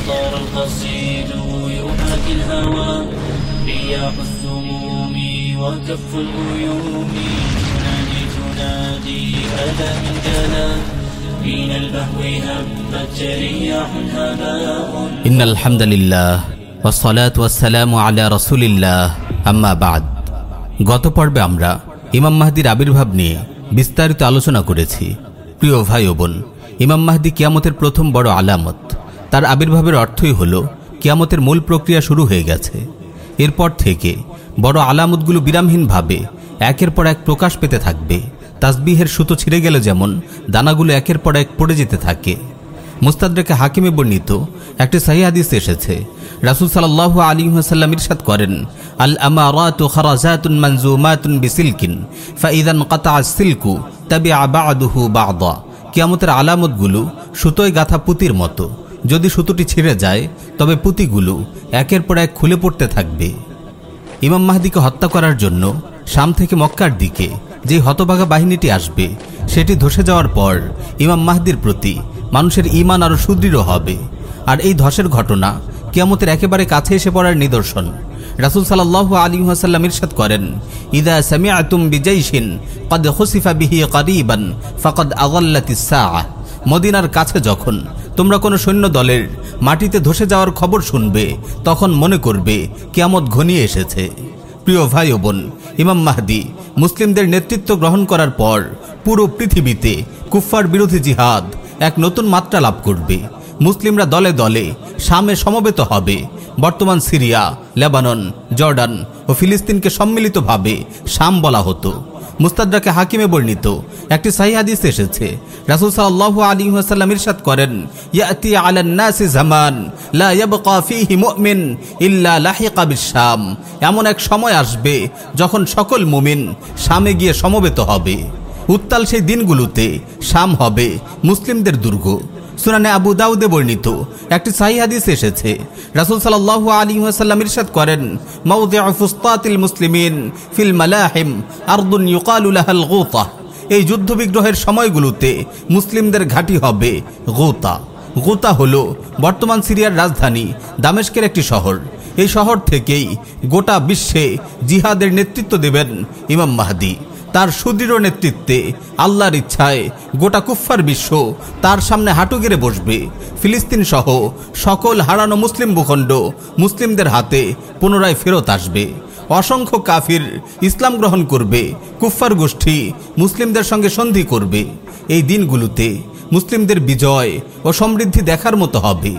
طار القصيد يحاكي الهوى رياح السموم وكف الغيوم تنادي تنادي أتى من كلام من البهو هبت رياح هباء in আলহামদুলিল্লাহ ওয়াসসালাতু ওয়াসসালামু আলা রাসূলিল্লাহ আম্মা বাদ গত পর্বে আমরা ইমাম মাহদির আবির্ভাব নিয়ে বিস্তারিত আলোচনা করেছি প্রিয় ভাই ও বোন ইমাম মাহদি কিয়ামতের প্রথম বড় আলামত তার আবির্ভাবের অর্থই হলো, কিয়ামতের মূল প্রক্রিয়া শুরু হয়ে গেছে। এরপর থেকে বড় আলামতগুলো বিরামহীনভাবে একের পর এক প্রকাশ পেতে থাকবে। তাসবিহের সুতো ছিঁড়ে গেলে যেমন দানাগুলো একের পর এক পড়ে যেতে থাকে। মুস্তাদরেকে হাকিমে বর্ণিত একটি সাহি হাদিস এসেছে। রাসুল সাল্লাহ আলী সাল্লাম ইরশাদ করেন আল আমারাতু খারাজাতুন মানজুমাতুন বিসিলকিন ফাইদান কাতা সিলকু কিয়ামতের আলামতগুলো সুতোয় গাথা পুতির মতো। যদি সুতোটি ছিঁড়ে যায়, তবে পুঁতিগুলো একের পর এক খুলে পড়তে থাকবে। ইমাম মাহদিকে হত্যা করার জন্য শাম থেকে মক্কার দিকে যে হতভাগা বাহিনীটি আসবে, সেটি ধসে যাওয়ার পর ইমাম মাহদির প্রতি মানুষের ইমান আরও সুদৃঢ় হবে। আর এই ধসের ঘটনা কিয়ামতের একেবারে কাছে এসে পড়ার নিদর্শন। রাসুল সাল্লাহ আলী হাসাল্লাম ইরশাদ করেন, ইদা সামিআতুম বিজাইশিন কদ খুসিফা বিহি কারিবান ফাকদ আগাল্লাতিস সাআহ। মদিনার কাছে যখন তোমরা কোনো সৈন্য দলের মাটিতে ধসে যাওয়ার খবর শুনবে, তখন মনে করবে, কিয়ামত ঘনিয়ে এসেছে। প্রিয় ভাই ও বোন, ইমাম মাহদি মুসলিমদের নেতৃত্ব গ্রহণ করার পর পুরো পৃথিবীতে কুফফার বিরোধী জিহাদ এক নতুন মাত্রা লাভ করবে। মুসলিমরা দলে দলে সামে সমবেত হবে। বর্তমান সিরিয়া, লেবানন, জর্ডান ও ফিলিস্তিনকে সম্মিলিতভাবে শাম বলা হতো। মুস্তাদাকে হাকিমে বর্ণিত। একটি সাহি হাদিস এসেছে, রাসূল সাল্লাল্লাহু আলাইহি ওয়াসাল্লাম ইরশাদ করেন, ইয়াতি আলান নাসি জামান, লা ইয়াবকা ফীহি মুমিন ইল্লা লাহিকা বিশাম এমন এক সময় আসবে যখন সকল মুমিন শামে গিয়ে সমবেত হবে। উত্তাল সেই দিনগুলোতে শাম হবে, মুসলিমদের দুর্গ। সুনানে আবু দাউদে বর্ণিত। একটি সাহি হাদিস এসেছে। রাসূল সাল্লাল্লাহু আলাইহি ওয়াসাল্লাম ইরশাদ করেন, মাউদিউ ফুসতাতিল মুসলিমিন ফিল মালাহিম আরদুন ইউকালু লাহাল গুতা। এই যুদ্ধ বিগ্রহের সময়গুলোতে মুসলিমদের ঘাঁটি হবে গোতা। গোতা হল বর্তমান সিরিয়ার রাজধানী দামেস্কের একটি শহর। এই শহর থেকেই গোটা বিশ্বে জিহাদের নেতৃত্ব দেবেন ইমাম মাহদি। তার সুদৃঢ় নেতৃত্বে আল্লাহর ইচ্ছায় গোটা কুফফার বিশ্ব তার সামনে হাঁটু গেড়ে বসবে। ফিলিস্তিন সহ সকল হারানো মুসলিম ভূখণ্ড মুসলিমদের হাতে পুনরায় ফেরত আসবে। অসংখ্য কাফির ইসলাম গ্রহণ করবে, কুফফার গোষ্ঠী মুসলিমদের সঙ্গে সন্ধি করবে। এই দিনগুলোতে মুসলিমদের বিজয় ও সমৃদ্ধি দেখার মতো হবে।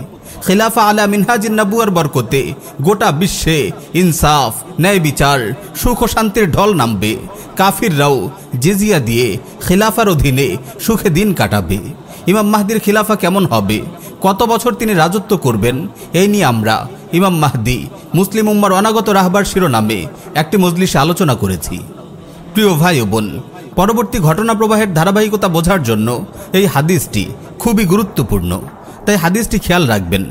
খেলাফা আলা মিনহাজিন নাবুয়ার বরকতে গোটা বিশ্বে ইনসাফ ন্যায় বিচার সুখ ও শান্তির ঢল নামবে। কাফিররাও জেজিয়া দিয়ে খিলাফার অধীনে সুখে দিন কাটাবে। ইমাম মাহদির খিলাফা কেমন হবে? কত বছর তিনি রাজত্ব করবেন? এই নিয়ে আমরা ইমাম মাহদি মুসলিম উম্মার অনাগত রাহবার শিরোনামে একটি মজলিসে আলোচনা করেছি। প্রিয় ভাই ও বোন, পরবর্তী ঘটনা প্রবাহের ধারাবাহিকতা বোঝার জন্য এই হাদিসটি খুবই গুরুত্বপূর্ণ। তাই হাদিসটি খেয়াল রাখবেন।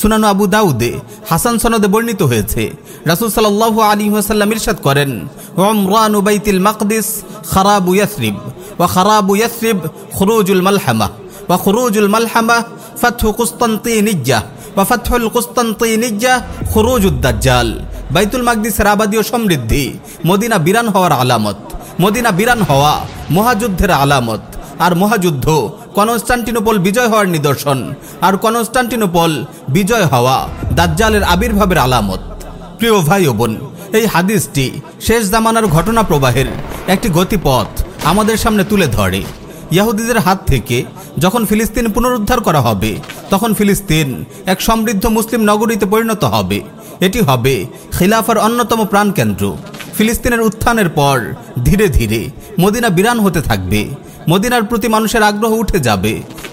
সুনানু আবু দাউদে হাসান সনদে বর্ণিত হয়েছে। রাসুল সাল্লাহ আলী ওয়াসাল্লাম ইরশাদ করেন ওমরান উবাইতিল মাকদিস, খারাবু ইয়াসরিব, ওয়া খারাবু ইয়াসরিব, খুরুজুল মালহামা, ওয়া খুরুজুল মালহামা, ফাতহু কুস্তান্তিনিজ্জাহ ওয়া ফাতহুল কুস্তান্তিনিজ্জাহ খুরুজুদ দাজ্জাল। বাইতুল মাকদিসের আবাদী ও সমৃদ্ধি মদিনা বিরান হওয়ার আলামত, মদিনা বিরান হওয়া মহাযুদ্ধের আলামত আর মহাযুদ্ধ। কনস্টান্টিনোপল বিজয় হওয়ার নিদর্শন। আর কনস্টান্টিনোপল বিজয় হওয়া দাজ্জালের আবির্ভাবের আলামত। প্রিয় ভাই ও বোন, এই হাদিসটি শেষ জামানার ঘটনা প্রবাহের একটি গতিপথ আমাদের সামনে তুলে ধরে। ইয়াহুদিদের হাত থেকে যখন ফিলিস্তিন পুনরুদ্ধার করা হবে, তখন ফিলিস্তিন এক সমৃদ্ধ মুসলিম নগরীতে পরিণত হবে। এটি হবে খিলাফার অন্যতম প্রাণকেন্দ্র। ফিলিস্তিনের উত্থানের পর ধীরে ধীরে মদিনা বিরান হতে থাকবে। মদিনার প্রতি মানুষের আগ্রহ উঠে যাবে।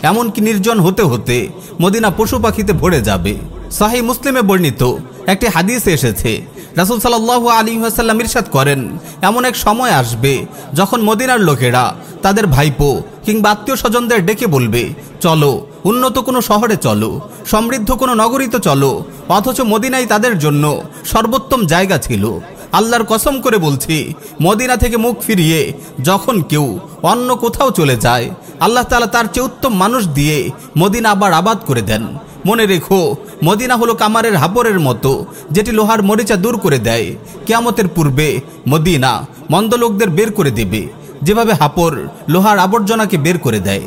এমনকি নির্জন হতে হতে মদিনা পশু পাখিতে ভরে যাবে। সাহি মুসলিমে বর্ণিত একটি হাদিসে এসেছে, রাসুল সাল্লাহ আলী হাসাল্লাম ইরশাদ করেন, এমন এক সময় আসবে যখন মদিনার লোকেরা তাদের ভাইপো কিংবা আত্মীয় স্বজনদের ডেকে বলবে, চলো, উন্নত কোনো শহরে চলো, সমৃদ্ধ কোনো নগরীতে চলো, অথচ মদিনাই তাদের জন্য সর্বোত্তম জায়গা ছিল আল্লাহর কসম করে বলছি, মদিনা থেকে মুখ ফিরিয়ে যখন কেউ অন্য কোথাও চলে যায়, আল্লাহ তালা তার চেয়ে উত্তম মানুষ দিয়ে মদিনা আবার আবাদ করে দেন। মনে রেখো, মদিনা হলো কামারের হাবরের মতো, যেটি লোহার মরিচা দূর করে দেয়। কেয়ামতের পূর্বে মদিনা মন্দ লোকদের বের করে দেবে, যেভাবে হাপর লোহার আবর্জনাকে বের করে দেয়।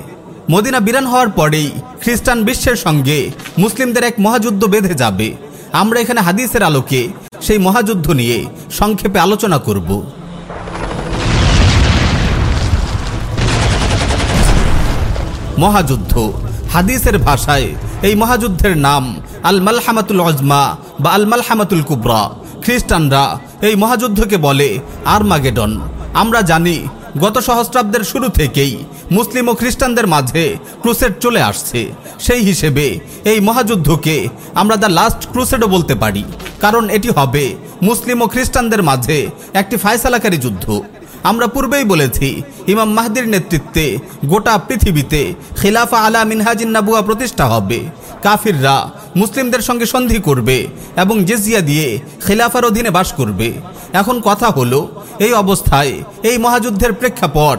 মদিনা বিরান হওয়ার পরেই খ্রিস্টান বিশ্বের সঙ্গে মুসলিমদের এক মহাযুদ্ধ বেঁধে যাবে। আমরা এখানে হাদিসের আলোকে সেই মহাযুদ্ধ নিয়ে সংক্ষেপে আলোচনা করব। মহাযুদ্ধ। হাদিসের ভাষায় এই মহাযুদ্ধের নাম আল মালহামাতুল অজমা বা আল মালহামাতুল কুবরা। খ্রিস্টানরা এই মহাযুদ্ধকে বলে আরমাগেডন। আমরা জানি, গত সহস্রাব্দের শুরু থেকেই মুসলিম ও খ্রিস্টানদের মাঝে ক্রুসেড চলে আসছে। সেই হিসেবে এই মহাযুদ্ধকে আমরা দ্য লাস্ট ক্রুসেডও বলতে পারি, কারণ এটি হবে মুসলিম ও খ্রিস্টানদের মাঝে একটি ফায়সালাকারী যুদ্ধ। আমরা পূর্বেই বলেছি, ইমাম মাহদির নেতৃত্বে গোটা পৃথিবীতে খিলাফা আলা মিনহাজিন নাবুয়া প্রতিষ্ঠা হবে। কাফিররা মুসলিমদের সঙ্গে সন্ধি করবে এবং জেজিয়া দিয়ে খিলাফার অধীনে বাস করবে। এখন কথা হলো, এই অবস্থায় এই মহাযুদ্ধের প্রেক্ষাপট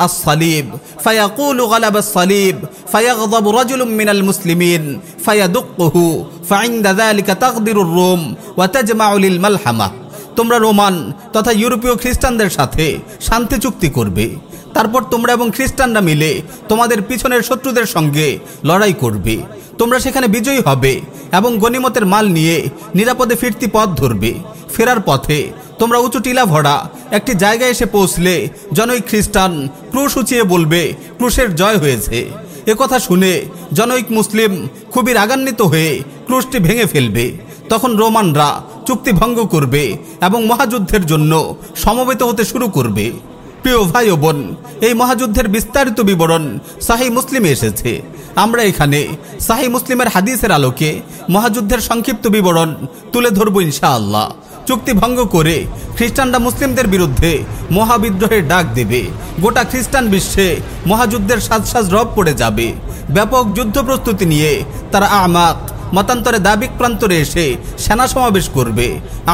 الصليب فيقول غلب الصليب فيغضب رجل من المسلمين فيدقه فعند ذلك تغدر الروم وتجمع للملحمة তোমরা রোমান তথা ইউরোপীয় খ্রিস্টানদের সাথে শান্তি চুক্তি করবে তারপর তোমরা এবং খ্রিস্টানরা মিলে তোমাদের পিছনের শত্রুদের সঙ্গে লড়াই করবে তোমরা সেখানে বিজয়ী হবে এবং গনিমতের মাল নিয়ে নিরাপদে ফিরতি পথ ধরবে ফেরার পথে তোমরা উঁচু টিলা ভরা। একটি জায়গায় এসে পৌঁছলে জনৈক খ্রিস্টান ক্রুশ উঁচিয়ে বলবে, ক্রুশের জয় হয়েছে। কথা শুনে জনৈক মুসলিম খুবই রাগান্বিত হয়ে ক্রুশটি ভেঙে ফেলবে। তখন রোমানরা চুক্তি ভঙ্গ করবে এবং মহাযুদ্ধের জন্য সমবেত হতে শুরু করবে। প্রিয় ভাই ও বোন, এই মহাযুদ্ধের বিস্তারিত বিবরণ সাহি মুসলিমে এসেছে। আমরা এখানে সাহি মুসলিমের হাদিসের আলোকে মহাযুদ্ধের সংক্ষিপ্ত বিবরণ তুলে ধরব ইনশাআল্লাহ। চুক্তি ভঙ্গ করে খ্রিস্টানরা মুসলিমদের বিরুদ্ধে মহাবিদ্রোহের ডাক দেবে। গোটা খ্রিস্টান বিশ্বে মহাযুদ্ধের সাজ সাজ রব পড়ে যাবে। ব্যাপক যুদ্ধ প্রস্তুতি নিয়ে তারা আমাক মতান্তরে দাবিক প্রান্তরে এসে সেনা সমাবেশ করবে।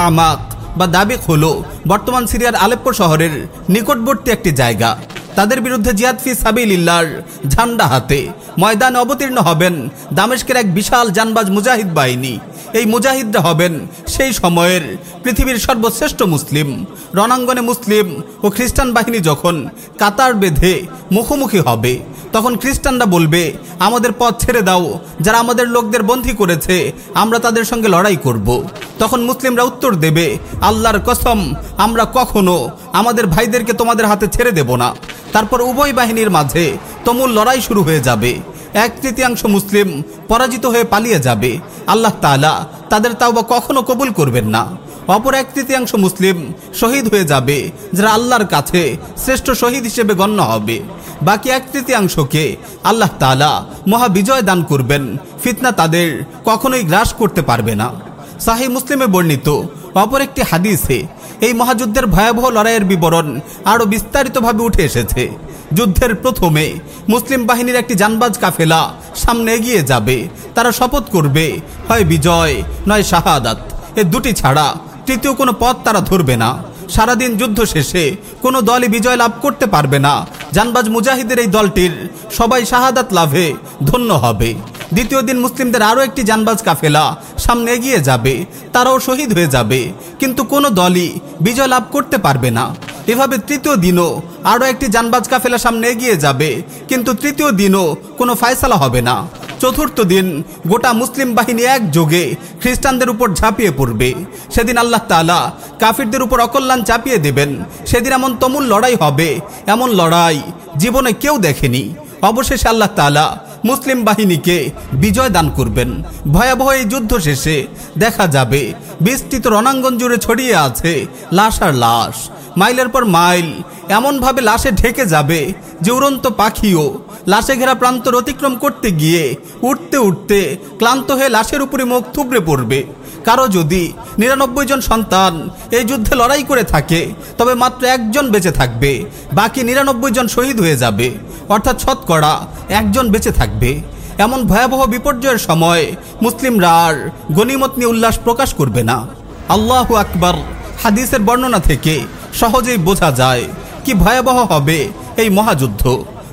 আমাক বা দাবিক হলো বর্তমান সিরিয়ার আলেপ্পো শহরের নিকটবর্তী একটি জায়গা। তাদের বিরুদ্ধে জিয়াদ ফি সাবিলিল্লার ঝান্ডা হাতে ময়দানে অবতীর্ণ হবেন দামেশকের এক বিশাল জানবাজ মুজাহিদ বাহিনী। এই মুজাহিদরা হবেন সেই সময়ের পৃথিবীর সর্বশ্রেষ্ঠ মুসলিম। রণাঙ্গনে মুসলিম ও খ্রিস্টান বাহিনী যখন কাতার বেঁধে মুখোমুখি হবে, তখন খ্রিস্টানরা বলবে, আমাদের পথ ছেড়ে দাও, যারা আমাদের লোকদের বন্দী করেছে, আমরা তাদের সঙ্গে লড়াই করব। তখন মুসলিমরা উত্তর দেবে, আল্লাহর কসম, আমরা কখনো আমাদের ভাইদেরকে তোমাদের হাতে ছেড়ে দেব না। তারপর উভয় বাহিনীর মাঝে তমুল লড়াই শুরু হয়ে যাবে। এক তৃতীয়াংশ মুসলিম পরাজিত হয়ে পালিয়ে যাবে। আল্লাহ তালা তাদের তাও বা কখনো কবুল করবেন না। অপর এক তৃতীয়াংশ মুসলিম শহীদ হয়ে যাবে, যারা আল্লাহর কাছে শ্রেষ্ঠ শহীদ হিসেবে গণ্য হবে। বাকি এক তৃতীয়াংশকে আল্লাহ তালা মহাবিজয় দান করবেন, ফিতনা তাদের কখনোই গ্রাস করতে পারবে না। সাহি মুসলিমে বর্ণিত অপর একটি হাদিসে এই মহাযুদ্ধের ভয়াবহ লড়াইয়ের বিবরণ আরও বিস্তারিতভাবে উঠে এসেছে। যুদ্ধের প্রথমে মুসলিম বাহিনীর একটি জানবাজ কাফেলা সামনে এগিয়ে যাবে। তারা শপথ করবে, হয় বিজয়, নয় শাহাদাত। এ দুটি ছাড়া তৃতীয় কোনো পথ তারা ধরবে না। সারাদিন যুদ্ধ শেষে কোনো দলই বিজয় লাভ করতে পারবে না। জানবাজ মুজাহিদের এই দলটির সবাই শাহাদাত লাভে ধন্য হবে। দ্বিতীয় দিন মুসলিমদের আরও একটি জানবাজ কাফেলা সামনে এগিয়ে যাবে, তারাও শহীদ হয়ে যাবে। কিন্তু কোনো দলই বিজয় লাভ করতে পারবে না। এভাবে তৃতীয় দিনও আরও একটি জানবাজ কাফেলা সামনে এগিয়ে যাবে, কিন্তু তৃতীয় দিনও কোনো ফায়সালা হবে না। চতুর্থ দিন গোটা মুসলিম বাহিনী একযোগে খ্রিস্টানদের উপর ঝাঁপিয়ে পড়বে। সেদিন আল্লাহ তালা কাফিরদের উপর অকল্যাণ চাপিয়ে দেবেন। সেদিন এমন তমুল লড়াই হবে, এমন লড়াই জীবনে কেউ দেখেনি। অবশেষে আল্লাহ তালা মুসলিম বাহিনীকে বিজয় দান করবেন। ভয়াবহ এই যুদ্ধ শেষে দেখা যাবে, বিস্তৃত রণাঙ্গন জুড়ে ছড়িয়ে আছে লাশ আর লাশ। মাইলের পর মাইল। এমনভাবে লাশে ঢেকে যাবে যে উড়ন্ত পাখিও লাশে ঘেরা প্রান্তর অতিক্রম করতে গিয়ে উঠতে উঠতে ক্লান্ত হয়ে লাশের উপরে মুখ থুবড়ে পড়বে। কারও যদি নিরানব্বই জন সন্তান এই যুদ্ধে লড়াই করে থাকে, তবে মাত্র একজন বেঁচে থাকবে। বাকি নিরানব্বই জন শহীদ হয়ে যাবে। অর্থাৎ শতকরা একজন বেঁচে থাকবে। এমন ভয়াবহ বিপর্যয়ের সময় মুসলিমরা আর গনিমত নিয়ে উল্লাস প্রকাশ করবে না। আল্লাহ আকবর। হাদিসের বর্ণনা থেকে সহজেই বোঝা যায় কি ভয়াবহ হবে এই মহাযুদ্ধ।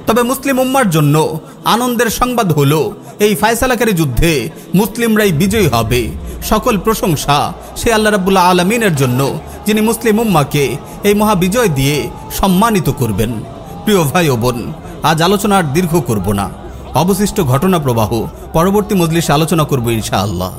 তবে মুসলিম উম্মার জন্য আনন্দের সংবাদ হলো, এই ফায়সালাকারী যুদ্ধে মুসলিমরাই বিজয়ী হবে। সকল প্রশংসা সে আল্লাহ রাবুল্লাহ আলমিনের জন্য, যিনি মুসলিম উম্মাকে এই মহাবিজয় দিয়ে সম্মানিত করবেন। প্রিয় ভাই ও বোন, আজ আলোচনা আর দীর্ঘ করব না। অবশিষ্ট ঘটনা প্রবাহ পরবর্তী মজলিসে আলোচনা করব ইনশাআল্লাহ।